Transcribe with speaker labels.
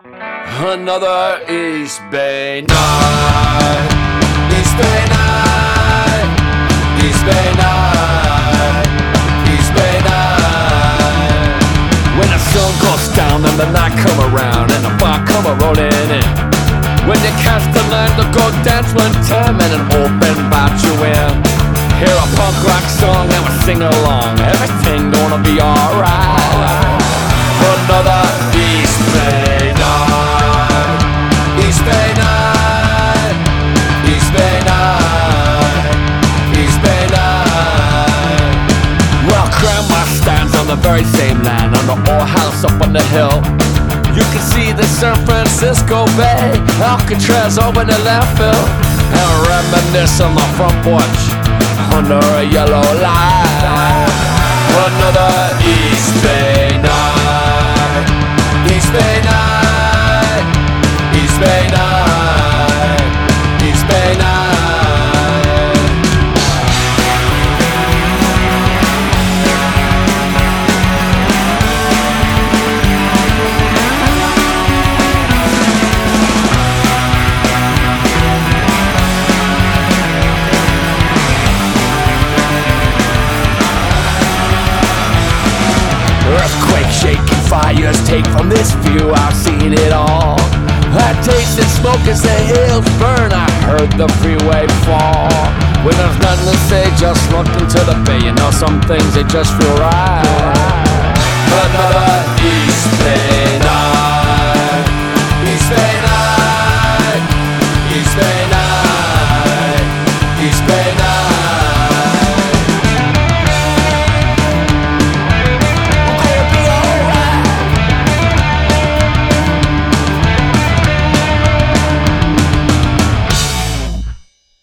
Speaker 1: Another East Bay night. East Bay night. East Bay night. East Bay night. When the sun goes down and the night come around and the bar come rolling in. When you cast the line to go dance one time and an open bar you in. Hear a punk rock song and we sing along. Everything gonna be alright. The very same land on the old house up on the hill. You can see the San Francisco Bay, Alcatraz over the landfill, and reminisce on the front porch under a yellow light. Another East fires take from this view. I've seen it all. I tasted smoke as the hills burn. I heard the freeway fall. When there's nothing to say just look into the bay You know some things they just feel right